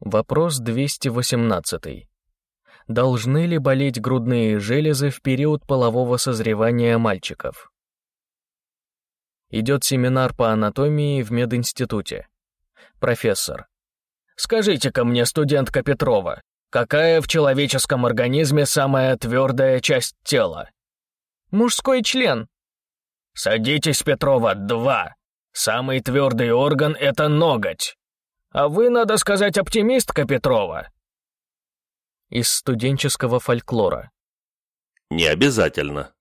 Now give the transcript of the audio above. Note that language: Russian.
Вопрос 218. Должны ли болеть грудные железы в период полового созревания мальчиков? Идет семинар по анатомии в мединституте. Профессор. Скажите-ка мне, студентка Петрова, какая в человеческом организме самая твердая часть тела? Мужской член. Садитесь, Петрова, два. Самый твердый орган — это ноготь. А вы, надо сказать, оптимистка Петрова. Из студенческого фольклора. Не обязательно.